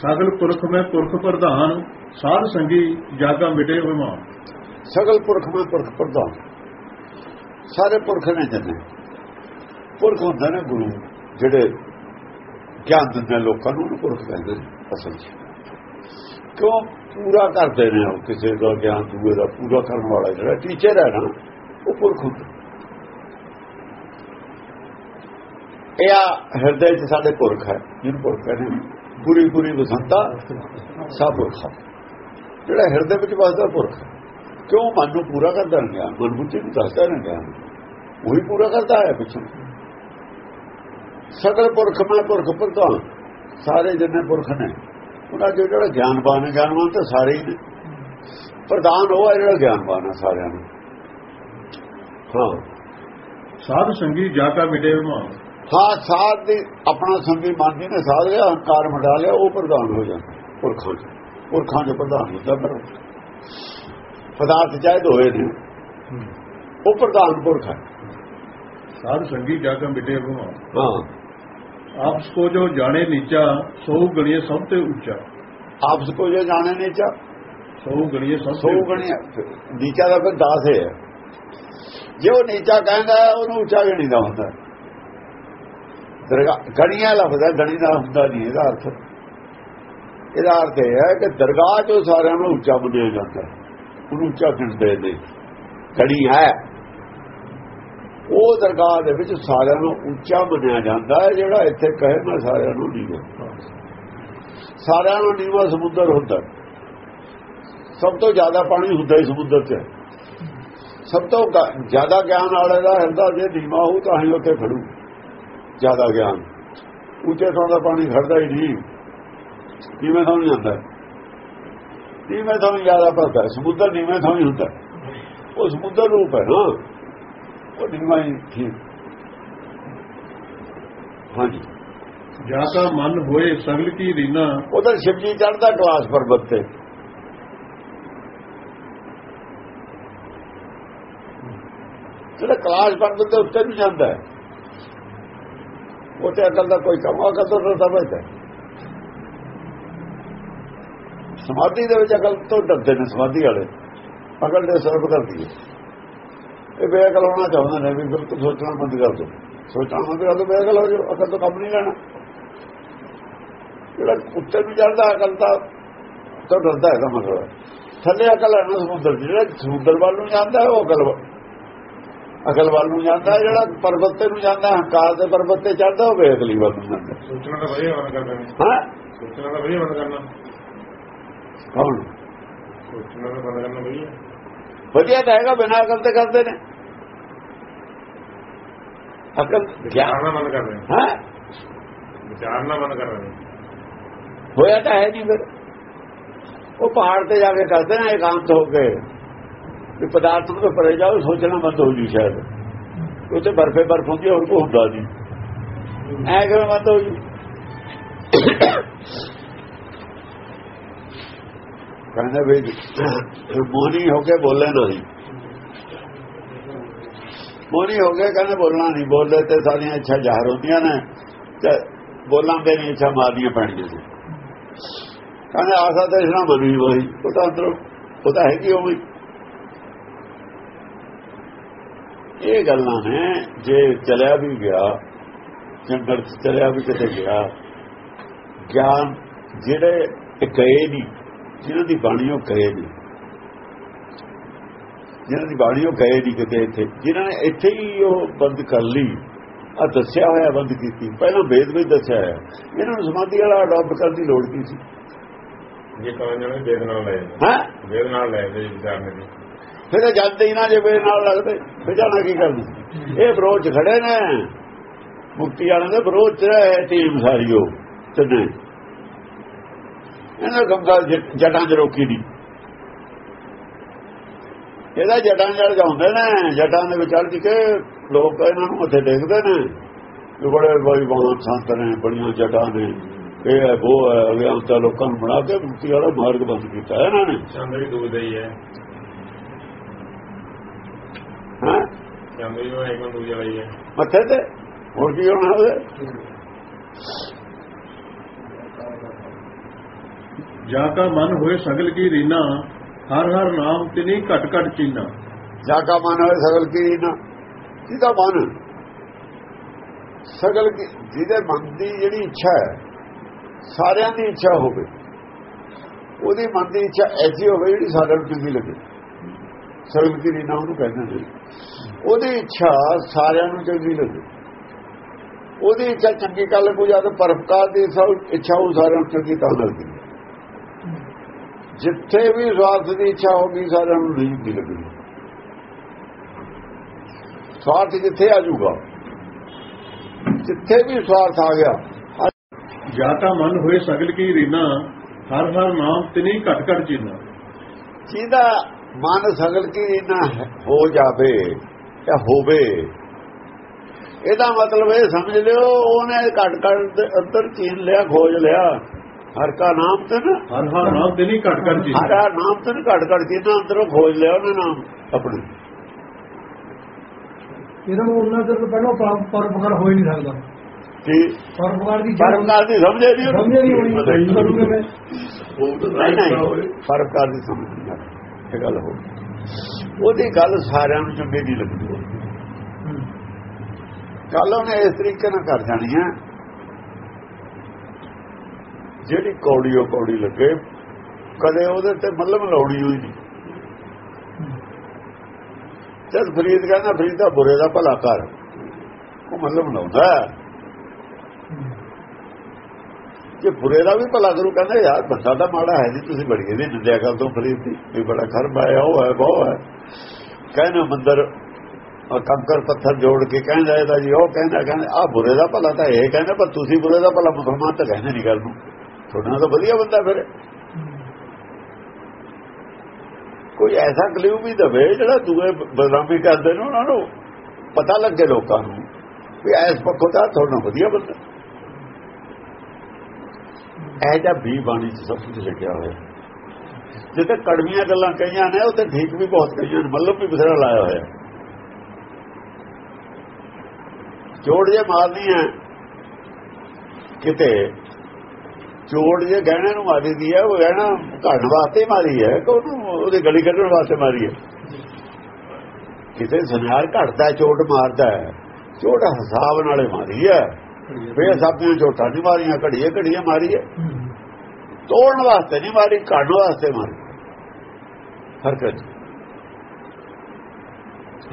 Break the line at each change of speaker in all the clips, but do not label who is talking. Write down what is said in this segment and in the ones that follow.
ਸਗਲ ਪੁਰਖ ਮੈਂ ਪੁਰਖ ਪ੍ਰਧਾਨ, ਸਾਧ ਸੰਗੀ ਜਾਗਾ ਮਿਟੇ ਵਿਮਾਨ
ਸਗਲ ਪੁਰਖ ਮੈਂ ਪੁਰਖ ਪ੍ਰਧਾਨ। ਸਾਰੇ ਪੁਰਖ ਨੇ ਜਨੇ ਪੁਰਖ ਹੁੰਦੇ ਨੇ ਗੁਰੂ, ਜਿਹੜੇ ਗਿਆਨ ਦਿੰਦੇ ਲੋਕਾਂ ਨੂੰ, ਉਹਨੂੰ ਪੁਰਖ ਕਹਿੰਦੇ ਨੇ, ਅਸਲ 'ਚ। ਕਿਉਂ? ਪੂਰਾ ਕਰਦੇ ਨੇ ਉਹ ਕਿਸੇ ਦਾ ਗਿਆਨ, ਦੂਏ ਦਾ ਪੂਰਾ ਕਰਨ ਵਾਲਾ ਜਿਹੜਾ ਟੀਚਰ ਹੈ ਨਾ, ਉਹ ਪੁਰਖ ਹੁੰਦਾ। ਇਹ ਆ ਹਿਰਦੇ 'ਚ ਸਾਡੇ ਪੁਰਖ ਹੈ, ਜਿਹਨੂੰ ਪੁਰਖ ਕਹਿੰਦੇ ਨੇ। ਪੂਰੀ ਪੂਰੀ ਬਸੰਤਾ ਸਭ ਪੁਰਖ ਜਿਹੜਾ ਹਿਰਦੇ ਵਿੱਚ ਵਸਦਾ ਪੁਰਖ। ਕਿਉਂ ਮਨ ਨੂੰ ਪੂਰਾ ਕਰਦਾ ਨਹੀਂ ਗਿਆਨ? ਮਨ ਬੁੱਧੀ ਨੂੰ ਦੱਸਦਾ ਨਹੀਂ ਗਿਆਨ। ਉਹੀ ਪੂਰਾ ਕਰਦਾ ਹੈ ਪਿੱਛੋਂ। ਸਗਲ ਪੁਰਖ, ਮੈਂ ਪੁਰਖ ਪ੍ਰਧਾਨ ਸਾਰੇ ਜਿੰਨੇ ਪੁਰਖ ਨੇ। ਉਹਨਾਂ ਦੇ ਜਿਹੜਾ ਗਿਆਨਵਾਨ ਹੈ, ਗਿਆਨਵਾਨ ਤਾਂ ਸਾਰੇ ਹੀ ਨੇ। ਪ੍ਰਧਾਨ ਉਹ ਹੈ ਜਿਹੜਾ ਗਿਆਨਵਾਨ ਹੈ ਸਾਰਿਆਂ ਨੂੰ। ਹਾਂ।
ਸਾਧ ਸੰਗੀ ਜਾਗਾ ਮਿਟੇ ਵਿਮਾਨ
ਹਾਂ ਸਾਧ ਦੀ ਆਪਣਾ ਸੰਗੀ ਮੰਨਦੀ ਨੇ ਸਾਧ ਲਿਆ ਹੰਕਾਰ ਮਿਟਾ ਲਿਆ ਉਹ ਪ੍ਰਧਾਨ ਹੋ ਜਾਂਦਾ ਪੁਰਖਾਂ ਚ। ਪੁਰਖਾਂ ਦੇ ਪ੍ਰਧਾਨ ਹੁੰਦਾ ਪਰ ਪਦਾਰਥ ਚਾਹੇ ਹੋਏ ਨੇ। ਉਹ ਪ੍ਰਧਾਨ ਪੁਰਖ ਹੈ।
ਸਾਧ ਸੰਗੀ ਜਾਗਾ ਮਿਟੇ ਵਿਮਾਨ
ਹਾਂ।
ਆਪਸ ਕੋ ਜੋ ਜਾਣੇ ਨੀਚਾ ਸੋ ਗਣੀਏ ਸਭ ਤੇ ਉੱਚਾ।
ਆਪਸ ਕੋ ਜੇ ਜਾਣੇ ਨਹੀਂ ਚਾ
ਸੋ ਗਣੀਏ ਸਭ
ਸੋ। ਗਣਿਆ ਨੀਚਾ ਦਾ ਫਿਰ ਦਾਸ ਹੈ। ਜੇ ਉਹ ਨੀਚਾ ਕਹਿੰਦਾ ਉਹਨੂੰ ਉੱਚਾ ਗਣੀ ਦਾ ਹੁੰਦਾ ਹੈ। ਦਰਗਾਹ ਗਣੀਆਂ ਲਫ਼ਜ਼ ਹੈ ਗਣੀ ਦਾ ਹੁੰਦਾ ਨਹੀਂ ਇਹਦਾ ਅਰਥ। ਇਹਦਾ ਅਰਥ ਇਹ ਹੈ ਕਿ ਦਰਗਾਹ ਚੋਂ ਸਾਰਿਆਂ ਨੂੰ ਉੱਚਾ ਮੰਨਿਆ ਜਾਂਦਾ ਹੈ। ਉਹਨੂੰ ਉੱਚਾ ਗਿਣਦੇ ਨੇ ਗਣੀ ਹੈ। ਉਹ ਦਰਗਾਹ ਦੇ ਵਿੱਚ ਸਾਰਿਆਂ ਨੂੰ ਉੱਚਾ ਮੰਨਿਆ ਜਾਂਦਾ ਹੈ, ਜਿਹੜਾ ਇੱਥੇ ਕਹੇ ਮੈਂ ਸਾਰਿਆਂ ਨੂੰ ਨੀਵਾਂ। ਸਾਰਿਆਂ ਨੂੰ ਨੀਵਾਂ ਸਮੁੰਦਰ ਹੁੰਦਾ ਸਭ ਤੋਂ ਜ਼ਿਆਦਾ ਪਾਣੀ ਹੁੰਦਾ ਹੀ ਸਮੁੰਦਰ 'ਚ। ਸਭ ਤੋਂ ਜ਼ਿਆਦਾ ਗਿਆਨ ਵਾਲੇ ਦਾ ਹਿਰਦਾ ਜੇ ਨੀਵਾਂ ਹੋਊ ਤਾਂ ਹੀ ਉੱਥੇ ਖੜੂ ਜ਼ਿਆਦਾ ਗਿਆਨ। ਉੱਚੇ ਥਾਂ ਦਾ ਪਾਣੀ ਖੜਦਾ ਹੀ ਨਹੀਂ। ਥਾਂ ਨਹੀਂ ਜਾਂਦਾ ਨੀਵੇਂ ਥਾਂ ਜ਼ਿਆਦਾ ਹੈ। ਸਮੁੰਦਰ ਨੀਵੇਂ ਥਾਂ ਹੀ ਹੁੰਦਾ। ਉਹ ਸਮੁੰਦਰ ਰੂਪ ਹੈ ਨਾ ਉਹ ਨੀਵਾਂ ਹੀ ਠੀਕ। ਹਾਂਜੀ।
ਜਾਗਾ ਮਨ ਹੋਏ ਸਗਲ ਕੀ ਰੀਨਾ।
ਉਧਰ ਸ਼ਿਵਜੀ ਚੜਦਾ ਕਲਾਸ ਪਰਬਤ ਤੇ। ਜਿਹੜਾ ਕਲਾਸ ਪਰਬਤ ਦੇ ਉੱਤੇ ਨੂੰ ਜਾਂਦਾ ਹੈ। ਉੱਥੇ ਅਕਲ ਦਾ ਕੋਈ ਕੰਮ ਅਕਲ ਤੋਂ ਤਾਂ ਸਮਝਦਾ ਸਮਾਧੀ ਦੇ ਵਿੱਚ ਅਕਲ ਤੋਂ ਡਰਦੇ ਨੇ ਸਮਾਧੀ ਵਾਲੇ। ਅਕਲ ਦੇ ਸਰਬ ਕਰਦੀ ਹੈ। ਇਹ ਬੇਅਕਲ ਹੋਣਾ ਚਾਹੁੰਦੇ ਨੇ ਵੀ ਬਿਲਕੁਲ ਸੋਚਣਾ ਬੰਦ ਕਰ ਦਿਓ। ਸੋਚਣਾ ਬੰਦ ਕਰ ਦਿਓ, ਬੇਅਕਲ ਹੋ ਜਾਓ, ਅਕਲ ਤੋਂ ਕੰਮ ਨਹੀਂ ਲੈਣਾ। ਜਿਹੜਾ ਉੱਤੇ ਨੂੰ ਜਾਂਦਾ ਅਕਲ ਦਾ ਤੋਂ ਡਰਦਾ ਹੈ ਦਾ ਮਤਲਬ। ਥੱਲੇ ਅਕਲ ਹੈ ਨਾ ਸਮੁੰਦਰ ਜਿਹੜਾ ਸਮੁੰਦਰ ਵੱਲ ਨੂੰ ਜਾਂਦਾ ਉਹ ਅਕਲ ਵੱਲ- ਅਕਲ ਵੱਲ ਨੂੰ ਜਾਂਦਾ ਜਿਹੜਾ ਪਰਬਤ ਤੇ ਨੂੰ ਜਾਂਦਾ ਹੰਕਾਰ ਦੇ ਪਰਬਤ ਤੇ ਚੜਦਾ ਉਹ ਬੇਅਕਲੀ ਵੱਲ ਨੂੰ ਜਾਂਦਾ।
ਸੋਚਣਾ ਤਾਂ ਵਧੀਆ ਮਨ ਕਰਨਾ।
ਹਾਂ?
ਸੋਚਣਾ ਤਾਂ ਵਧੀਆ ਮਨ ਕਰਨਾ।
ਕੌਣ?
ਸੋਚਣਾ ਤਾਂ ਮਨ ਕਰਨਾ ਵਧੀਆ।
ਵਧੀਆ ਤਾਂ ਹੈਗਾ ਬਿਨਾਂ ਅਕਲ ਤੇ ਕਰਦੇ ਨੇ। ਅਕਲ ਗਿਆਨ
ਵਿਚਾਰਨਾ ਮਨ ਕਰ ਰਹੇ
ਹਾਂ?
ਵਿਚਾਰਨਾ ਮਨ ਕਰ ਰਹੇ
ਹੋਇਆ ਤਾਂ ਹੈ ਨਹੀਂ ਫਿਰ। ਉਹ ਪਹਾੜ ਤੇ ਜਾ ਕੇ ਕਰਦੇ ਨੇ ਇਕਾਂਤ ਹੋ ਕੇ। ਵੀ ਪਦਾਰਥ ਤੋਂ ਪਰੇ ਜਾਓ, ਸੋਚਣਾ ਬੰਦ ਹੋ ਜੂ ਸ਼ਾਇਦ। ਉੱਥੇ ਬਰਫੇ ਬਰਫ ਹੁੰਦੀ ਹੋਰ ਕੋ ਹੁੰਦਾ ਨਹੀਂ। ਐ ਕਿਵੇਂ ਬੰਦ ਹੋ ਜੂ? ਕਹਿੰਦਾ ਵੀ ਮੋਨੀ ਹੋ ਕੇ ਬੋਲੇ ਨਹੀਂ। ਮੋਨੀ ਹੋ ਕੇ ਕਹਿੰਦੇ ਬੋਲਣਾ ਨਹੀਂ। ਬੋਲੇ ਤੇ ਸਾਰੀਆਂ ਇੱਛਾ ਜ਼ਾਹਰ ਹੁੰਦੀਆਂ ਨੇ ਤੇ ਬੋਲਾਂ ਦੇ ਨਹੀਂ ਇੱਛਾ ਮਾਰਦੀਆਂ ਪੈਣੀਆਂ ਨੇ। ਕਹਿੰਦੇ ਆਸਾ ਤੇ ਇਸਨਾ ਬਣੀ ਹੋਈ। ਉਹ ਤਾਂ ਅੰਦਰੋਂ, ਉਹ ਤਾਂ ਹੈਗੀ ਉਹ ਵੀ ਇਹ ਗੱਲਾਂ ਨੇ ਜੇ ਚਲਿਆ ਵੀ ਗਿਆ ਜੰਗਲ ਚਲਿਆ ਵੀ ਕਿਤੇ ਗਿਆ ਗਿਆਨ ਜਿਹੜੇ ਗਏ ਨਹੀਂ ਜਿਹਨਾਂ ਦੀ ਬਾਣੀ ਉਹ ਗਏ ਨਹੀਂ ਜਿਹਨਾਂ ਦੀ ਬਾਣੀ ਉਹ ਗਏ ਨਹੀਂ ਕਿਤੇ ਇੱਥੇ ਜਿਨ੍ਹਾਂ ਨੇ ਇੱਥੇ ਹੀ ਉਹ ਬੰਦ ਕਰ ਲਈ ਆ ਦੱਸਿਆ ਹੋਇਆ ਬੰਦ ਕੀਤੀ ਪਹਿਲਾਂ ਵੇਦ ਵਿੱਚ ਦੱਸਿਆ ਹੈ ਇਹਨਾਂ ਨੂੰ ਸਮਾਧੀ ਵਾਲਾ ਅਡਾਪਟ ਕਰਨ ਦੀ ਲੋੜ ਕੀ ਸੀ?
ਜੇ ਕਹਾਂ ਜਾਣੇ ਵੇਦ ਨਾਲ ਲੈ
ਹੈ?
ਵੇਦ ਨਾਲ ਲੈ ਦੇ ਵਿਚਾਰਨੇ ਦੀ
ਫਿਰ ਇਹ ਜਾਂਦੇ ਹੀ ਨਾ ਜੇ ਵੇ ਨਾਲ ਲੱਗਦੇ, ਫਿਰ ਜਾਣਾ ਕੀ ਕਰਦੇ ਇਹ ਵਿਰੋਧ ਖੜੇ ਨੇ। ਮੁਕਤੀ ਵਾਲਿਆਂ ਦੇ ਵਿਰੋਧ 'ਚ ਹੈ ਟੀਮ ਸਾਰੀ ਉਹ, ਤਿੰਨੇ। ਇਹਨਾਂ ਗੰਗਾ ਜਟਾਂ 'ਚ ਰੋਕੀ ਦੀ। ਇਹਦਾ ਜਟਾਂ ਜੜ ਜਾਂਦੇ ਨੇ ਜਟਾਂ ਦੇ ਵਿੱਚ ਅੜ ਕੇ ਲੋਕ ਇਹਨਾਂ ਨੂੰ ਉੱਥੇ ਦੇਖਦੇ ਨੇ ਕਿ ਬੜੇ ਬੜੀ ਬਾਣ ਸੰਤ ਨੇ, ਬੜੀਆਂ ਜਟਾਂ ਨੇ। ਇਹ ਹੈ, ਉਹ ਹੈ, ਅਗਿਆਨਤਾ ਲੋਕਾਂ ਨੂੰ ਬਣਾ ਕੇ ਮੁਕਤੀ ਵਾਲਾ ਮਾਰਗ ਬੰਦ ਕੀਤਾ ਇਹਨਾਂ ਨੇ।
ਚੰਦ ਦੂਰ ਹੀ ਹੈ। ਦੂਜੇ ਹੀ
ਮੱਥੇ ਤੇ? ਹੋਰ ਕੀ ਹੋਣਾ ਉਹਦੇ?
ਜਾ ਕਾ ਮਨ ਹੋਏ ਸਗਲ ਕੀ ਰੀਨਾ ਹਰ ਹਰ ਨਾਮ ਤਿਨੀ ਘਟ ਘਟ ਚੀਨਾ।
ਜਾ ਕਾ ਮਨ ਹੋਏ ਸਗਲ ਕੀ ਨਾ ਜਿਹਦਾ ਮਨ? ਸਗਲ ਕੀ ਜਿਹਦੇ ਮਨ ਦੀ ਜਿਹੜੀ ਇੱਛਾ ਹੈ ਸਾਰਿਆਂ ਦੀ ਇੱਛਾ ਹੋਵੇ ਉਹਦੀ ਮਨ ਦੀ ਇੱਛਾ ਐਸੀ ਹੋਵੇ ਜਿਹੜੀ ਸਾਰਿਆਂ ਨੂੰ ਚੰਗੀ ਲੱਗੇ। ਸਗਲ ਕੀ ਰੀਨਾ ਉਹਨੂੰ ਕਹਿੰਦੇ ਨੇ। ਉਹਦੀ ਇੱਛਾ ਸਾਰਿਆਂ ਨੂੰ ਚੰਗੀ ਲੱਗੇ। ਉਹਦੀ ਇੱਛਾ ਚੰਗੀ ਕਰ ਲੱਗੂ ਜਦ ਪਰਪਕਾਰ ਦੀ ਸਭ ਇੱਛਾ ਉਹ ਸਾਰਿਆਂ ਨੂੰ ਚੰਗੀ ਤਾਂ ਲੱਗਦੀ ਹੈ। ਜਿੱਥੇ ਵੀ ਸਵਾਰਥ ਦੀ ਇੱਛਾ ਹੋਗੀ ਸਾਰਿਆਂ ਨੂੰ ਨਹੀਂ ਚੰਗੀ ਲੱਗਦੀ। ਸਵਾਰਥ ਜਿੱਥੇ ਆ ਜਾਊਗਾ ਜਿੱਥੇ ਵੀ ਸਵਾਰਥ ਆ ਗਿਆ
ਜਾ ਕਾ ਮਨ ਹੋਏ ਸਗਲ ਕੀ ਰੀਨਾ ਹਰ ਹਰ ਨਾਮ ਤਿਨੀ ਘਟ ਘਟ ਚੀਨਾ
ਜਿਹਦਾ ਮਨ ਸਗਲ ਕੀ ਨਾ ਹੋ ਜਾਵੇ ਜਾਂ ਹੋਵੇ। ਇਹਦਾ ਮਤਲਬ ਇਹ ਸਮਝ ਲਿਓ ਉਹਨੇ ਘਟ ਘਟ ਅੰਦਰ ਚੀਨ ਲਿਆ ਖੋਜ ਲਿਆ। ਹਰ ਕਾ ਨਾਮ ਤੇ ਨਾ।
ਹਰ ਹਰ ਨਾਮ ਤਿਨੀ ਘਟ ਘਟ ਚੀਨਾ
ਹਰਾ ਨਾਮ ਤੇ ਘਟ ਘਟ ਚੀਨਾ ਅੰਦਰੋਂ ਖੋਜ ਲਿਆ ਉਹਨੇ ਨਾਮ ਆਪਣੇ।
ਇਹਨਾਂ ਨੂੰ ਉਹਨਾਂ ਚਿਰ ਤੋਂ ਪਹਿਲਾਂ ਪਰ- ਪਰਉਪਕਾਰ ਹੋ ਹੀ ਨਹੀਂ ਸਕਦਾ।
ਕਿ
ਪਰਉਪਕਾਰ ਦੀ
ਪਰਕਾਰ ਦੀ ਸਮਝੇ ਨਹੀਂ।
ਸਮਝ ਨਹੀਂ ਹੋਣੀ। ਕਰੂਗੇ ਮੈਂ
ਨਹੀਂ। ਨਹੀਂ। ਦੀ ਸਮਝ ਨਹੀਂ। ਇਹ ਗੱਲ ਹੋ ਉਹਦੀ ਗੱਲ ਸਾਰਿਆਂ ਨੂੰ ਚੰਗੀ ਨਹੀਂ ਲੱਗਦੀ। ਗੱਲ ਉਹਨੇ ਇਸ ਤਰੀਕੇ ਨਾਲ ਕਰ ਜਾਣੀ ਹੈ। ਜਿਹੜੀ ਕੌੜੀ, ਉਹ ਕੌੜੀ ਲੱਗੇ। ਕਦੇ ਉਹਦੇ ਤੇ ਮੱਲਮ ਲਾਉਣੀ ਹੋਈ ਨਹੀਂ। ਜਦ ਫਰੀਦ ਕਹਿੰਦਾ, ਫਰੀਦ ਦਾ ਬੁਰੇ ਦਾ ਭਲਾ ਕਰ। ਉਹ ਮੱਲਮ ਲਾਉਂਦਾ ਹੈ। ਜੇ ਬੁਰੇ ਦਾ ਵੀ ਭਲਾ ਕਰੂ, ਕਹਿੰਦਾ, ਯਾਰ ਬੰਦਾ ਤਾਂ ਮਾੜਾ ਹੈ ਜੀ, ਤੁਸੀਂ ਬੜੀ ਇਹਦੀ ਨਿੰਦਿਆ ਕਰ ਦੋ ਫਰੀਦ ਦੀ ਵੀ ਬੜਾ ਖਰਬ ਆਇਆ ਉਹ ਹੈ ਬਹੁਤ ਹੈ। ਕਹਿੰਦਾ, ਮੰਦਰ ਕੰਕਰ ਪੱਥਰ ਜੋੜ ਕੇ ਕਹਿੰਦਾ ਇਹਦਾ ਜੀ, ਉਹ ਕਹਿੰਦਾ ਕਹਿੰਦਾ ਆ ਬੁਰੇ ਦਾ ਭਲਾ ਤਾਂ ਇਹ ਕਹਿੰਦਾ, ਪਰ ਤੁਸੀਂ ਬੁਰੇ ਦਾ ਭਲਾ ਮੁਸਲਮਾਨ ਤਾਂ ਕਹਿੰਦੇ ਨਹੀਂ ਗੱਲ ਨੂੰ। ਤੁਹਾਡਾ ਤਾਂ ਵਧੀਆ ਬੰਦਾ ਫਿਰ। ਕੋਈ ਐਸਾ ਕਲਿਊ ਵੀ ਦਵੇ, ਜਿਹੜਾ ਦੂਏ ਬਦਨਾਮੀ ਕਰਦੇ ਨੇ, ਉਹਨਾਂ ਨੂੰ ਪਤਾ ਲੱਗੇ ਲੋਕਾਂ ਨੂੰ ਵੀ ਐਸ ਪੱਖੋਂ ਤਾਂ ਤੁਹਾਡਾ ਵਧੀਆ ਬੰਦਾ। ਇਹ ਜਾਂ ਵੀ ਬਾਣੀ ਚ ਸਭ ਕੁਝ ਲਿਖਿਆ ਹੋਇਆ। ਜਿੱਥੇ ਕੜਵੀਆਂ ਗੱਲਾਂ ਕਹੀਆਂ ਨੇ, ਉੱਥੇ ਠੀਕ ਵੀ ਬਹੁਤ ਕਹੀਆਂ ਨੇ ਮੱਲਮ ਵੀ ਬਥੇਰਾ ਲਾਇਆ ਹੋਇਆ। ਜੋੜ ਜੇ ਮਾਰਨੀ ਹੈ, ਕਿਤੇ ਜੋੜ ਜੇ ਗਹਿਣੇ ਨੂੰ ਮਾਰੀ ਦੀ ਹੈ, ਉਹ ਗਹਿਣਾ ਘੜਨ ਵਾਸਤੇ ਮਾਰੀ ਹੈ ਕਿ ਉਹਨੂੰ ਉਹਦੀ ਗਲੀ ਕੱਢਣ ਵਾਸਤੇ ਮਾਰੀ ਹੈ? ਕਿਤੇ ਸੁਨਿਆਰ ਘੜਦਾ ਚੋਟ ਮਾਰਦਾ ਹੈ ਚੋਟ ਹਿਸਾਬ ਨਾਲੇ ਮਾਰੀ ਹੈ। ਫੇਰ ਸਾਪੀਆਂ ਚੋਟਾਂ ਨਹੀਂ ਮਾਰੀਆਂ ਘੜੀਏ ਘੜੀਏ ਮਾਰੀ ਹੈ ਤੋੜਨ ਵਾਸਤੇ ਨਹੀਂ ਮਾਰੀ ਘੜਨ ਵਾਸਤੇ ਮਾਰੀ। ਹਰਕਤ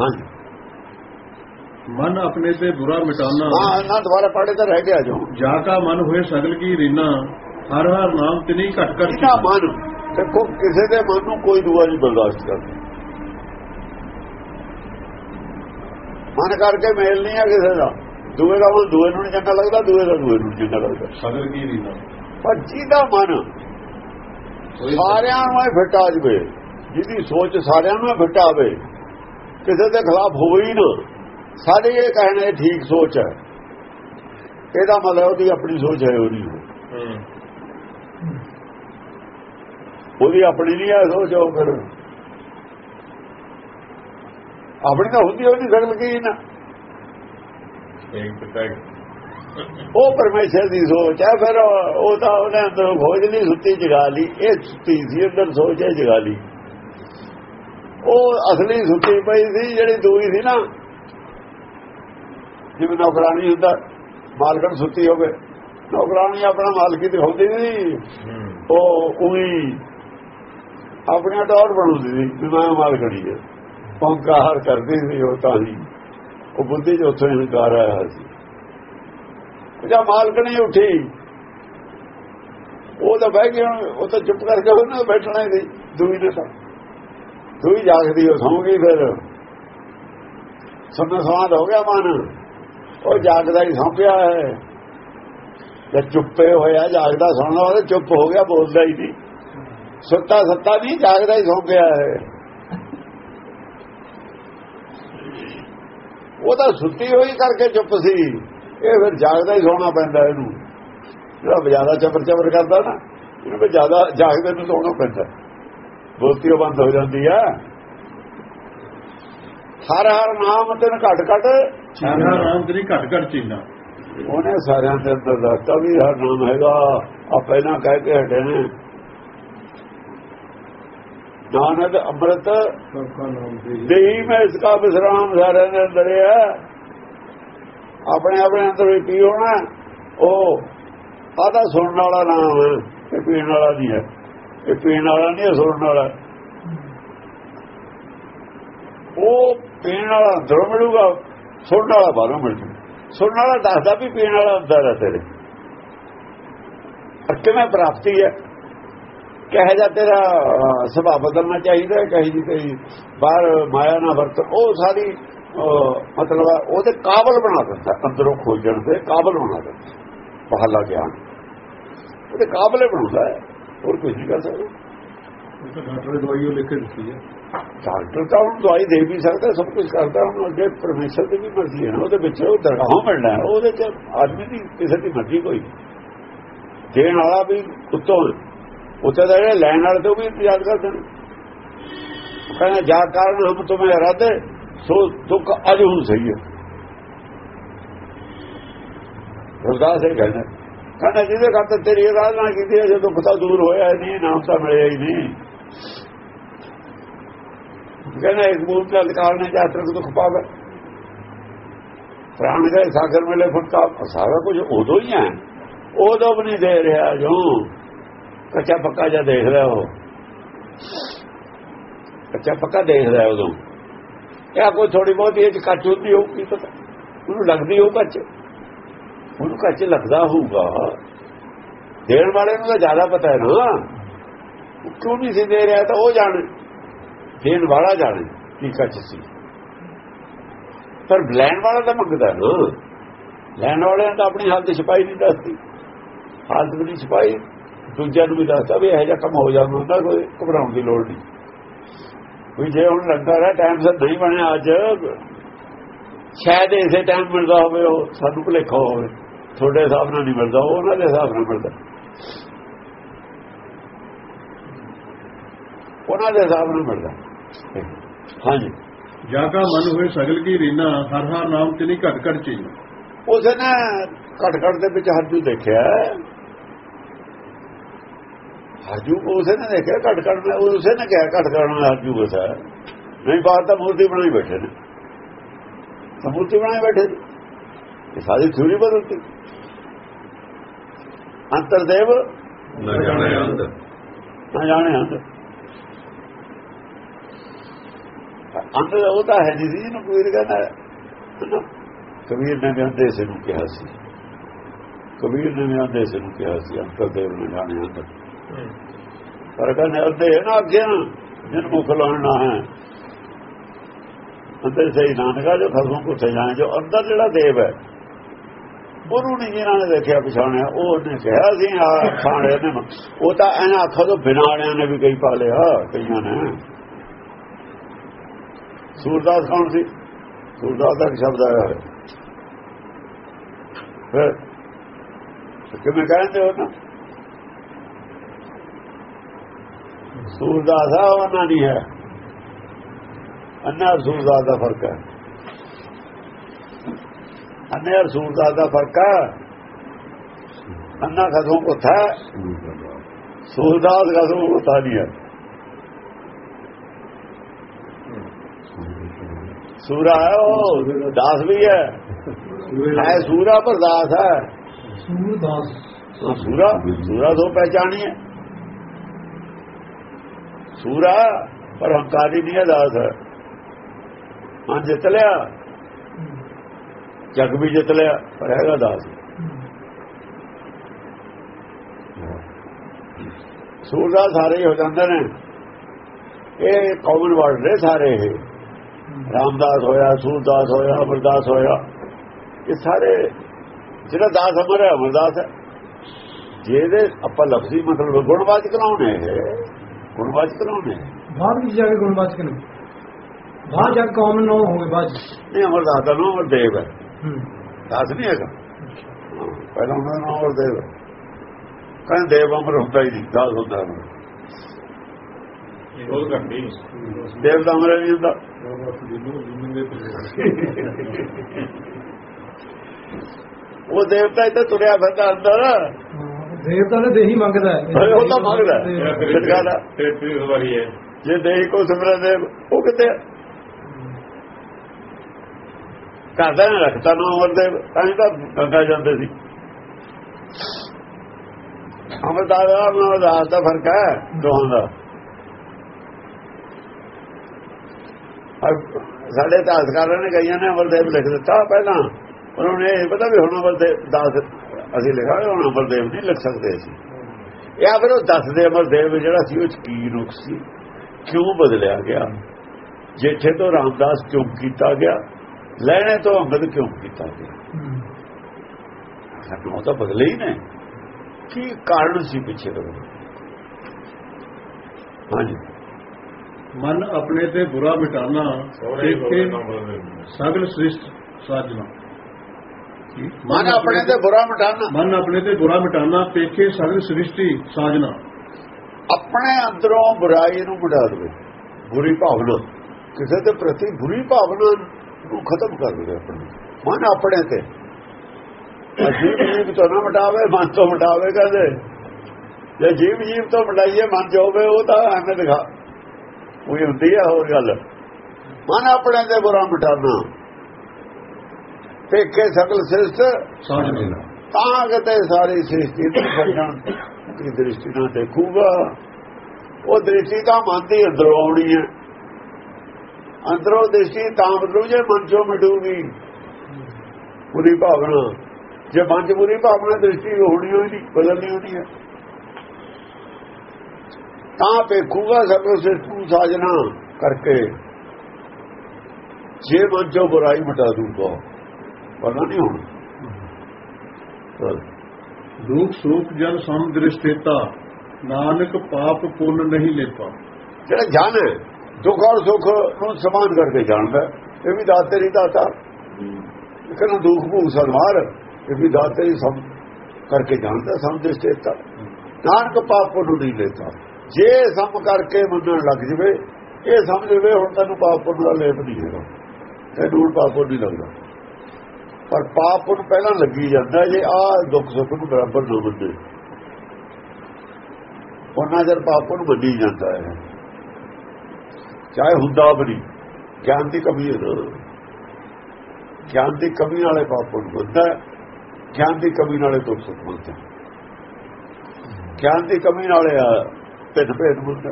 ਹਾਂਜੀ।
ਮਨ ਆਪਣੇ ਤੇ ਬੁਰਾ ਮਿਟਾਨਾ
ਹਾਂ ਨਾ ਦੁਬਾਰਾ ਪੜ੍ਹੇ ਤਾਂ ਰਹਿ ਗਿਆ ਜੋ।
ਜਾ ਕਾ ਮਨ ਹੋਏ ਸਗਲ ਕੀ ਰੀਨਾ ਹਰ ਹਰ ਨਾਮ ਤਿਨੀ ਘਟ ਘਟ
ਜਿਹਦਾ ਮਨ ਦੇਖੋ ਕਿਸੇ ਦੇ ਮਨ ਨੂੰ ਕੋਈ ਦੁਆ ਨਹੀਂ ਬਰਦਾਸ਼ਤ ਕਰਦਾ। ਮਨ ਕਰਕੇ ਮੇਲ ਨਹੀਂ ਆ ਕਿਸੇ ਦਾ। ਦੂਏ ਦਾ ਮਨ ਦੂਏ ਨੂੰ ਚੰਗਾ ਲੱਗਦਾ ਦੂਏ ਦਾ ਦੂਏ ਨੂੰ ਚੰਗਾ ਲੱਗਦਾ।
ਸਗਲ ਕੀ ਰੀਨਾ
ਪਰ ਜਿਹਦਾ ਮਨ ਸਾਰਿਆਂ ਨੂੰ ਫਿੱਟ ਜਵੇ ਜਿਹਦੀ ਸੋਚ ਸਾਰਿਆਂ ਨੂੰ ਫਿੱਟ ਆਵੇ ਕਿਸੇ ਦੇ ਖਿਲਾਫ ਹੋਵੇ ਹੀ ਨਾ। ਸਾਰੇ ਇਹ ਕਹਿਣੇ ਠੀਕ ਸੋਚ ਹੈ। ਇਹਦਾ ਮਤਲਬ ਉਹਦੀ ਆਪਣੀ ਸੋਚ ਹੈ ਉਹਦੀ।
ਹੂੰ।
ਉਹਦੀ ਆਪਣੀ ਨਹੀਂ ਹੈ ਸੋਚ ਉਹ ਫਿਰ ਆਪਣੀ ਤਾਂ ਹੁੰਦੀ ਉਹਦੀ ਸ਼ਕਲ ਕੀ ਨਾ। ਉਹ ਪਰਮੇਸ਼ਰ ਦੀ ਸੋਚ ਹੈ ਫਿਰ ਉਹ ਤਾਂ ਉਹਨੇ ਅੰਦਰ ਖੋਜ ਨਹੀਂ ਸੁੱਤੀ ਜਗਾ ਲਈ। ਇਹ ਸੁੱਤੀ ਸੀ ਅੰਦਰ ਸੋਚ ਹੈ ਜਗਾ ਲਈ। ਉਹ ਅਸਲੀ ਸੁੱਤੀ ਪਈ ਸੀ ਜਿਹੜੀ ਦੂਈ ਸੀ ਨਾ। ਜਿਵੇਂ ਨੌਕਰਾਨੀ ਹੁੰਦਾ ਮਾਲਕਣ ਸੁੱਤੀ ਹੋਵੇ। ਨੌਕਰਾਨੀ ਆਪਣਾ ਮਾਲਕੀ ਦਿਖਾਉਂਦੀ ਨਹੀਂ ਉਹ ਉਹੀ ਆਪਣੀਆਂ ਟੌਰ ਬਣਾਉਂਦੀ ਸੀ ਵੀ ਮੈਂ ਮਾਲਕਣੀ ਹੈ ਪੰਕਾਰ ਕਰਦੀ ਸੀ ਉਹ ਤਾਂ ਹੀ। ਉਹ ਬੁੱਧੀ ਚ ਉੱਥੋਂ ਹੰਕਾਰ ਆਇਆ ਹੋਇਆ ਸੀ। ਉਹ ਮਾਲਕ ਨਹੀਂ ਉੱਠੀ। ਉਹ ਤਾਂ ਬਹਿ ਗਿਆ, ਉਹ ਤਾਂ ਚੁੱਪ ਕਰਕੇ ਉਹਨੇ ਬੈਠਣਾ ਹੀ ਨਹੀਂ, ਦੂਈ ਨੇ ਤਾਂ ਦੂਈ ਜਾਗਦੀ, ਉਹ ਸੌਂ ਗਈ ਫਿਰ। ਸੁਣਨਾ ਸਵਾਦ ਹੋ ਗਿਆ ਮਨ। ਉਹ ਜਾਗਦਾ ਹੀ ਸੌਂ ਪਿਆ ਹੈ। ਜੇ ਚੁੱਪੇ ਹੋਇਆ, ਜਾਗਦਾ ਸੌਣਾ ਉਹ ਚੁੱਪ ਹੋ ਗਿਆ, ਬੋਲਦਾ ਹੀ ਨਹੀਂ। ਸੁੱਤਾ ਸੱਤਾ ਨਹੀਂ, ਜਾਗਦਾ ਹੀ ਸੌਂ ਗਿਆ ਹੈ। ਉਹ ਤਾਂ ਸੁੱਤੀ ਹੋਈ ਕਰਕੇ ਚੁੱਪ ਸੀ। ਇਹ ਫਿਰ ਜਾਗਦਾ ਹੀ ਸੌਣਾ ਪੈਂਦਾ ਇਹਨੂੰ। ਜਿਹੜਾ ਜ਼ਿਆਦਾ ਚਬਰ ਚਬਰ ਕਰਦਾ ਨਾ ਇਹਨੂੰ ਫਿਰ ਜ਼ਿਆਦਾ ਜਾਗਦੇ ਨੂੰ ਸੌਣਾ ਪੈਂਦਾ। ਬੋਲਤੀ ਉਹ ਬੰਦ ਹੋ ਜਾਂਦੀ ਆ। ਹਰ ਹਰ ਨਾਮ ਤੇ ਘਟ ਘਟ
ਹਰ ਨਾਮ ਤਿਨੀ ਘਟ ਘਟ ਚੀਨਾ।
ਉਹਨੇ ਸਾਰਿਆਂ ਅੰਦਰ ਦੱਸਤਾ ਵੀ ਹਰ ਨਾਮ ਹੈਗਾ। ਆ ਪਹਿਲਾਂ ਕਹਿ ਕੇ ਹਟੇ ਨੇ। ਨਾਨਕ ਅੰਮ੍ਰਿਤ
ਦੇ
ਦੇਹੀ ਮੈਂ ਇਸ ਕਾ ਵਿਸਰਾਮ ਸਾਰਿਆਂ ਨੇ ਦਰਿਆ ਆਪਣੇ ਆਪਣੇ ਅੰਦਰ ਵੀ ਕੀ ਹੋਣਾ ਉਹ ਆਦਾ ਸੁਣਨ ਵਾਲਾ ਨਾਮ ਹੈ ਇਹ ਪੀਣ ਵਾਲਾ ਨਹੀਂ ਹੈ। ਇਹ ਪੀਣ ਵਾਲਾ ਨਹੀਂ ਹੈ ਸੁਣਨ ਵਾਲਾ ਉਹ ਪੀਣ ਵਾਲਾ ਅੰਦਰੋਂ ਮਿਲੂਗਾ ਸੁਣਨ ਵਾਲਾ ਬਾਹਰੋਂ ਮਿਲ ਜੂ। ਸੁਣਨ ਵਾਲਾ ਦੱਸਦਾ ਵੀ ਪੀਣ ਵਾਲਾ ਅੰਦਰ ਹੈ ਤੇਰੇ। ਕਿਵੇਂ ਪ੍ਰਾਪਤੀ ਹੈ? ਕਹੇ ਜਾ ਤੇਰਾ ਸੁਭਾਅ ਬਦਲਣਾ ਚਾਹੀਦਾ ਹੈ ਕਹੀ ਜੀ ਕਹੀ ਬਾਹਰ ਮਾਇਆ ਨਾ ਵਰਤ। ਉਹ ਸਾਰੀ ਮਤਲਬ ਉਹਦੇ ਕਾਬਲ ਬਣਾ ਦਿੰਦਾ ਅੰਦਰੋਂ ਖੋਜਣ ਦੇ ਕਾਬਲ ਬਣਾ ਦਿੰਦਾ ਬਾਹਰਲਾ ਗਿਆਨ। ਉਹਦੇ ਕਾਬਲੇ ਬਣਾਉਂਦਾ ਹੈ ਹੋਰ ਕੁਝ ਨਹੀਂ ਕਰ ਸਕਦਾ।
ਉਹ ਤਾਂ ਡਾਕਟਰ ਦਵਾਈ ਉਹ ਲਿਖ ਕੇ ਦਿੱਤੀ ਹੈ।
ਡਾਕਟਰ ਤਾਂ ਹੁਣ ਦਵਾਈ ਦੇ ਵੀ ਸਕਦਾ ਸਭ ਕੁਝ ਕਰਦਾ ਹੁਣ ਅੱਗੇ ਪਰਮੇਸ਼ਰ ਦੀ ਵੀ ਮਰਜ਼ੀ ਹੈ ਉਹਦੇ ਵਿੱਚ ਉਹ ਦਰਗਾਹ ਮਿਲਣਾ ਹੈ ਉਹਦੇ ਚ ਆਦਮੀ ਦੀ ਕਿਸੇ ਦੀ ਮਰਜ਼ੀ ਕੋਈ। ਦੇਣ ਵਾਲਾ ਵੀ ਉੱਤੋਂ ਉੱਥੇ ਉੱਤੇ ਦਾ ਜਿਹੜੇ ਲੈਣ ਵਾਲੇ ਤੋਂ ਵੀ ਇੰਤਜ਼ਾਰ ਕਰਦੇ ਨੇ। ਕਹਿੰਦਾ, ਜਾ ਕਾਰਨ ਹਮ ਤੁਮੇ ਇਰਾਦੇ ਸੋ ਦੁੱਖ ਅਜ ਹੁਣ ਸਹੀ ਹੈ। ਗੁਰਦਾਸ ਇਹ ਕਹਿੰਦਾ ਕਹਿੰਦਾ, ਜਿਹਦੇ ਖਾਤਰ ਤੇਰੀ ਆਰਾਧਨਾ ਕੀਤੀ ਹੈ ਜਦੋਂ ਪਤਾ ਦੂਰ ਹੋਇਆ ਹੀ ਨਹੀਂ, ਨਾਮ ਤਾਂ ਮਿਲਿਆ ਹੀ ਨਹੀਂ। ਕਹਿੰਦਾ, ਇਸ ਮੂਲ ਦਾ ਅਧਿਕਾਰ ਨੇ ਜਾਤਰ ਦੁੱਖ ਪਾਵੇ। ਪ੍ਰਾਣ ਗਏ, ਸਾਗਰ ਮੇਲੇ, ਫੁੱਟਾ, ਸਾਰਾ ਕੁਝ ਉਦੋਂ ਹੀ ਹੈ। ਉਦੋਂ ਵੀ ਨਹੀਂ ਦੇ ਰਿਹਾ ਜੋ ਕੱਚਾ ਪੱਕਾ ਜਾਂ ਦੇਖ ਰਿਹਾ ਉਹ। ਕੱਚਾ ਪੱਕਾ ਦੇਖ ਰਿਹਾ ਉਦੋਂ। ਇਹ ਕੋਈ ਥੋੜੀ ਬਹੁਤੀ ਇਹ ਚ ਕੱਚ ਹੁੰਦੀ ਹੋਊ ਕੀ ਪਤਾ ਉਹਨੂੰ ਲੱਗਦੀ ਹੋਊ ਕੱਚ। ਉਹਨੂੰ ਕੱਚ ਲੱਗਦਾ ਹੋਊਗਾ। ਦੇਣ ਵਾਲੇ ਨੂੰ ਤਾਂ ਜ਼ਿਆਦਾ ਪਤਾ ਹੈ ਨਾ। ਕਿਉਂ ਨਹੀਂ ਸੀ ਦੇ ਰਿਹਾ ਤਾਂ ਉਹ ਜਾਣੇ। ਦੇਣ ਵਾਲਾ ਜਾਣੇ ਕੀ ਕੱਚ ਸੀ। ਪਰ ਲੈਣ ਵਾਲਾ ਤਾਂ ਮੰਗਦਾ ਨਾ। ਲੈਣ ਵਾਲਿਆਂ ਤਾਂ ਆਪਣੀ ਹਾਲਤ ਛਪਾਈ ਨਹੀਂ ਦੱਸਦੀ। ਹਾਲਤ ਵੀ ਛਪਾਈ। ਦੂਜਿਆਂ ਨੂੰ ਵੀ ਦੱਸਦਾ ਵੀ ਇਹੋ ਜਿਹਾ ਕੰਮ ਹੋ ਜਾਂਦਾ ਹੁੰਦਾ ਕੋਈ ਘਬਰਾਉਣ ਦੀ ਲੋੜ ਨਹੀਂ। ਵੀ ਜੇ ਹੁਣ ਲੰਗਰ ਹੈ ਟਾਈਮ ਸਿਰ ਨਹੀਂ ਬਣਿਆ ਅੱਜ ਸ਼ਾਇਦ ਇਸੇ ਟਾਈਮ ਮਿਲਦਾ ਹੋਵੇ ਉਹ ਸਾਨੂੰ ਭੁਲੇਖਾ ਹੋਵੇ। ਤੁਹਾਡੇ ਹਿਸਾਬ ਨਾਲ ਨਹੀਂ ਮਿਲਦਾ ਉਹ ਉਹਨਾਂ ਦੇ ਹਿਸਾਬ ਨਾਲ ਮਿਲਦਾ। ਉਹਨਾਂ ਦੇ ਹਿਸਾਬ ਨਾਲ ਮਿਲਦਾ। ਹਾਂਜੀ।
ਜਾ ਕਾ ਮਨ ਹੋਏ ਸਗਲ ਕੀ ਰੀਨਾ ਹਰ ਹਰ ਨਾਮ ਤੇ ਨਹੀਂ ਘਟ ਘਟ ਚੀਜ਼।
ਉਸੇ ਨੇ ਘਟ ਘਟ ਦੇ ਵਿੱਚ ਹਰਜੂ ਦੇਖਿਆ। ਹਰਜੂ ਉਸੇ ਨੇ ਦੇਖਿਆ ਘਟ ਘਟ ਮੈਂ ਉਸੇ ਨੇ ਕਿਹਾ ਘਟ ਘਟ ਮੈਂ ਹਰਜੂ ਬਸਾ ਨਹੀਂ ਬਾਤ ਤਾਂ ਮੂਰਤੀ ਬਣਾਈ ਬੈਠੇ ਨੇ। ਤਾਂ ਮੂਰਤੀ ਬਣਾਈ ਬੈਠੇ ਨੇ ਇਹ ਸਾਰੀ ਥਿਊਰੀ ਬਦਲਤੀ ਅੰਤਰਦੇਵ
ਨਾ ਜਾਣੇ ਅੰਦ
ਨਾ ਜਾਣੇ ਅੰਦਰ। ਅੰਦਰ ਉਹ ਤਾਂ ਹੈ ਸੀ ਜਿਹਨੂੰ ਕਬੀਰ ਕਹਿੰਦਾ ਕਬੀਰ ਨੇ ਅੰਦੇ ਸੇ ਨੂੰ ਕਿਹਾ ਸੀ। ਕਬੀਰ ਨੇ ਅੰਦੇ ਸੇ ਨੂੰ ਕਿਹਾ ਸੀ ਅੰਤਰਦੇਵ ਨੇ ਜਾਣੇ ਅੰਦਰ। ਪਰ ਕਹਿੰਦੇ ਅੰਦੇ ਨਾ ਅੱਗੇ ਜਿਨ ਮੁਖ ਲਾਉਣਾ ਹੈ। ਅੰਦਰ ਸਹੀ ਨਾਨਕਾ ਜੋ ਖਸਮ ਕੋ ਜਾਣੇ, ਜੋ ਅੰਦਰ ਜਿਹੜਾ ਦੇਵ ਹੈ, ਉਹਨੂੰ ਨਹੀਂ ਜਿਹਨਾਂ ਨੇ ਦੇਖਿਆ ਪਛਾਣਿਆ ਉਹਨੇ ਕਿਹਾ ਸੀ ਆ ਖਾਣੇ ਨੇ, ਉਹ ਤਾਂ ਇਹਨਾਂ ਅੱਖਾਂ ਤੋਂ ਬਿਨਾਂ ਵਾਲਿਆਂ ਨੇ ਵੀ ਕਈ ਪਾ ਲਿਆ, ਕਈਆਂ ਨੇ। ਸੂਰਦਾਸ ਕੌਣ ਸੀ? ਸੂਰਦਾਸ ਦਾ ਇੱਕ ਸ਼ਬਦ ਆਇਆ ਹੈ ਫਿਰ, ਕਿਵੇਂ ਕਹਿੰਦੇ ਹੋ ਨਾ? ਸੂਰਦਾਸ ਆ ਉਹਨਾਂ ਨਹੀਂ ਹੈ। ਅੰਨਾ ਸੂਰਦਾਸ ਦਾ ਫ਼ਰਕ ਹੈ। ਅੰਨਾ ਸੂਰਦਾਸ ਦਾ ਫ਼ਰਕ ਹੈ। ਅੰਨਾ ਖਸਮ ਕੋ ਥਾ ਸੂਰਦਾਸ ਖਸਮ ਕੋ ਥਾ ਨਹੀਂ ਹੈ। ਸੂਰਾ ਹੈ ਉਹ ਦਾਸ ਵੀ ਹੈ। ਹੈ ਸੂਰਾ ਪਰ ਦਾਸ ਹੈ।
ਸੂਰਦਾਸ।
ਸੂਰਾ ਸੂਰਾ ਤੋਂ ਪਹਿਚਾਣੀ ਹੈ। ਸੂਰਾ, ਪਰ ਹੰਕਾਰੀ ਨਹੀਂ ਹੈ ਦਾਸ ਹੈ। ਹਾਂ ਜਿੱਤ ਲਿਆ, ਜਗ ਵੀ ਜਿੱਤ ਲਿਆ, ਪਰ ਹੈਗਾ ਦਾਸ ਸੂਰਦਾ ਸਾਰੇ ਹੀ ਹੋ ਜਾਂਦੇ ਨੇ। ਇਹ ਕਾਮਨ ਵਰਡ ਨੇ ਸਾਰੇ ਇਹ। ਰਾਮਦਾਸ ਹੋਇਆ, ਸੂਰਦਾਸ ਹੋਇਆ, ਅਮਰਦਾਸ ਹੋਇਆ। ਇਹ ਸਾਰੇ, ਜਿਹੜਾ ਦਾਸ ਅਮਰ ਹੈ, ਅਮਰਦਾਸ ਹੈ। ਜਿਹਦੇ ਆਪਾਂ ਲਫ਼ਜ਼ੀ ਮਤਲਬ ਗੁਣਵਾਚਕ ਲਾਉਣੇ ਇਹ ਗੁਣਵਾਚਕ ਲਾਉਣੇ
ਬਾਹਰ ਵੀ ਜਾ ਕੇ ਗੁਣਵਾਚਕ ਨੇ। ਬਾਹਰ ਜਾ ਕੇ ਕਾਮਨ ਨਾ ਹੋਵੇ ਬਾਅਦ 'ਚ।
ਨਹੀਂ ਅਮਰਦਾਸ ਦਾ ਨਾਮ ਅਮਰਦੇਵ ਹੈ।
ਹੂੰ।
ਦਾਸ ਨਹੀਂ ਹੈਗਾ। ਹਾਂ, ਪਹਿਲਾਂ ਉਹਨਾਂ ਦਾ ਨਾਮ ਅਮਰਦੇਵ ਹੈ। ਕਹਿੰਦੇ ਦੇਵ ਅਮਰ ਹੁੰਦਾ ਹੀ ਨਹੀਂ ਦਾਸ ਹੁੰਦਾ
ਘੱਟੀ
ਦੇਵ ਦਾ ਅਮਰ ਨਹੀਂ ਹੁੰਦਾ। ਉਹ ਦੇਵਤਾ ਇੱਥੇ ਤੁਰਿਆ ਫਿਰਦਾ ਅੰਦਰ।
ਦੇਵਤਾ ਨੇ ਦੇਹੀ ਮੰਗਦਾ ਹੈ।
ਉਹ ਤਾਂ ਮੰਗਦਾ ਸਿੱਧਾ ਦਾ।
ਤੇ ਤੇ ਵਾਰੀ ਹੈ।
ਜੇ ਦੇਈ ਕੋ ਸਿਮਰਨ ਦੇ ਉਹ ਕਿਤੇ ਘਰਦਾ ਨੇ ਰੱਖਤਾ ਨਾ ਅਮਰਦੇਵ ਤਾਂ ਹੀ ਤਾਂ ਗੰਗਾ ਜਾਂਦੇ ਸੀ। ਅਮਰਦਾਸ ਦਾ ਅਮਰਦਾਸ ਦਾ ਫ਼ਰਕ ਹੈ ਦੋਹਾਂ ਦਾ। ਸਾਡੇ ਇਤਿਹਾਸਕਾਰਾਂ ਨੇ ਕਈਆਂ ਨੇ ਅਮਰਦੇਵ ਲਿਖ ਦਿੱਤਾ ਪਹਿਲਾਂ। ਉਹਨਾਂ ਨੇ ਇਹ ਪਤਾ ਵੀ ਹੁਣ ਅਮਰਦੇਵ ਦਾਸ ਅਸੀਂ ਲਿਖਾਂਗੇ। ਹੁਣ ਅਮਰਦੇਵ ਨਹੀਂ ਲਿਖ ਸਕਦੇ ਅਸੀਂ। ਇਹ ਫਿਰ ਉਹ ਦੱਸਦੇ ਅਮਰਦੇਵ ਜਿਹੜਾ ਸੀ ਉਹ 'ਚ ਕੀ ਰੁਕ ਸੀ ਕਿਉਂ ਬਦਲਿਆ ਗਿਆ? ਜੇਠੇ ਤੋਂ ਰਾਮਦਾਸ ਕਿਉਂ ਕੀਤਾ ਗਿਆ? ਲੈਣੇ ਤੋਂ ਅੰਗਦ ਕਿਉਂ ਕੀਤਾ ਗਿਆ? ਸਾਨੂੰ ਉਹ ਤਾਂ ਬਦਲੇ ਹੀ ਨੇ। ਕੀ ਕਾਰਨ ਸੀ ਪਿੱਛੇ ਦਾ ਹਾਂਜੀ।
ਮਨ ਆਪਣੇ ਤੇ ਬੁਰਾ ਦੇਖੇ ਸਗਲ ਸ੍ਰਿਸ਼ਟ ਸਾਜਣਾ
ਮਨ ਆਪਣੇ ਤੇ ਬੁਰਾ ਮਟਾਨਾ।
ਮਨ ਆਪਣੇ ਤੇ ਬੁਰਾ ਮਿਟਾਨਾ ਦੇਖੇ ਸਗਲ ਸ੍ਰਿਸ਼ਟੀ ਸਾਜਣਾ
ਆਪਣੇ ਅੰਦਰੋਂ ਬੁਰਾਈ ਨੂੰ ਮਿਟਾ ਦੇਵੇ ਬੁਰੀ ਭਾਵਨਾ। ਕਿਸੇ ਦੇ ਪ੍ਰਤੀ ਬੁਰੀ ਭਾਵਨਾ ਨੂੰ ਖਤਮ ਕਰ ਦੇਵੇ ਆਪਣੇ। ਮਨ ਆਪਣੇ ਤੇ। ਅਜੀਬ ਜੀਵ ਤੋਂ ਨਾ ਮਟਾਵੇ ਮਨ ਤੋਂ ਮਟਾਵੇ ਕਹਿੰਦੇ। ਜੇ ਜੀਵ ਜੀਵ ਤੋਂ ਮਟਾਈਏ ਮਨ ਚ ਹੋਵੇ ਉਹ ਤਾਂ ਐਵੇਂ ਦਿਖਾ। ਉਹ ਹੁੰਦੀ ਹੈ ਹੋਰ ਗੱਲ। ਮਨ ਆਪਣੇ ਤੇ ਬੁਰਾ ਮਿਟਾਨਾ। ਪੇਕੇ ਸਗਲ ਸਿਰਸਟ
ਸਾਜਣਾ
ਤਾਂ ਕਿਤੇ ਸਾਰੀ ਸ੍ਰਿਸ਼ਟੀ ਨੂੰ ਫੜਨ ਦੀ ਦ੍ਰਿਸ਼ਟੀ ਨਾਲ ਦੇਖੂਗਾ। ਉਹ ਦ੍ਰਿਸ਼ਟੀ ਤਾਂ ਮਨ ਦੀ ਅੰਦਰੋਂ ਆਉਣੀ ਹੈ। ਅੰਦਰੋਂ ਦ੍ਰਿਸ਼ਟੀ ਤਾਂ ਬਦਲੂ ਜੇ ਮਨ ਚੋਂ ਮਿਟੂਗੀ। ਪੂਰੀ ਭਾਵਨਾ। ਜੇ ਮਨ ਚ ਪੂਰੀ ਭਾਵਨਾ ਦ੍ਰਿਸ਼ਟੀ ਹੋਣੀ ਹੋਈ ਨਹੀਂ ਬਦਲਣੀ ਹੋਣੀ ਹੈ। ਤਾਂ ਵੇਖੂਗਾ ਸਭ ਸਿਰਫ ਸਾਜਣਾ ਕਰਕੇ। ਜੇ ਮਨ ਚੋਂ ਬੁਰਾਈ ਮਿਟਾ ਦੂਗਾ ਪਤਾ ਨਹੀਂ ਹੁਣ।
ਦੁਖ ਸੁਖ ਜਨ ਸਮ ਦ੍ਰਿਸ਼ਟੇਤਾ ਨਾਨਕ ਪਾਪ ਪੁੰਨ ਨਹੀਂ ਲੇਪਾ।
ਜਿਹੜਾ ਜਨ ਦੁੱਖ ਔਰ ਸੁੱਖ ਨੂੰ ਸਮਾਨ ਕਰਕੇ ਜਾਣਦਾ। ਇਹ ਵੀ ਦਾਤ ਤੇਰੀ ਦਾਤਾ ਕਹਿੰਦਾ ਦੁੱਖ ਭੂਖ ਸਲਮਾਰ ਇਹ ਵੀ ਦਾਤ ਤੇਰੀ ਸਭ ਕਰਕੇ ਜਾਣਦਾ ਸਮਝੇ ਸਟੇਤਾ ਨਾਨਕ ਪਾਪ ਪੁੰਨ ਨਹੀਂ ਲੈਤਾ ਜੇ ਸਮ ਕਰਕੇ ਮੰਨਣ ਲੱਗ ਜਵੇ ਇਹ ਸਮਝ ਲਵੇ ਹੁਣ ਤੈਨੂੰ ਪਾਪ ਪੁੰਨ ਦਾ ਲੇਪ ਨਹੀਂ ਹੈਗਾ। ਤੈਨੂੰ ਹੁਣ ਪਾਪ ਪੁੰਨ ਨਹੀਂ ਲੱਗਦਾ। ਪਰ ਪਾਪ ਨੂੰ ਪਹਿਲਾਂ ਲੱਗੀ ਜਾਂਦਾ, ਜੇ ਆ ਦੁੱਖ ਸੁੱਖ ਨੂੰ ਬਰਾਬਰ ਨਾ ਮੰਨੇ ਉਹਨਾਂ ਜਰ ਪਾਪ ਨੂੰ ਮੰਨੀ ਜਾਂਦਾ ਹੈ। ਚਾਹੇ ਹੁੰਦਾ ਵੀ ਨਹੀਂ, ਗਿਆਨ ਦੀ ਕਮੀ ਹੈ ਗਿਆਨ ਦੀ ਕਮੀ ਵਾਲੇ ਪਾਪ ਨੂੰ ਹੁੰਦਾ ਗਿਆਨ ਦੀ ਕਮੀ ਨਾਲੇ ਦੁੱਖ ਸੁੱਖ ਹੁੰਦਾ ਗਿਆਨ ਦੀ ਕਮੀ ਨਾਲੇ ਆ ਭਿੰਨ ਭੇਦ ਹੁੰਦਾ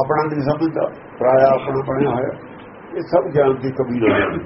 ਆਪਣਾ ਨਹੀਂ ਸਮਝਦਾ ਪਰਾਇਆ ਆਪਣਾ ਬਣਿਆ ਹੋਇਆ। ਇਹ ਸਭ ਗਿਆਨ ਦੀ ਕਮੀ ਨਾਲ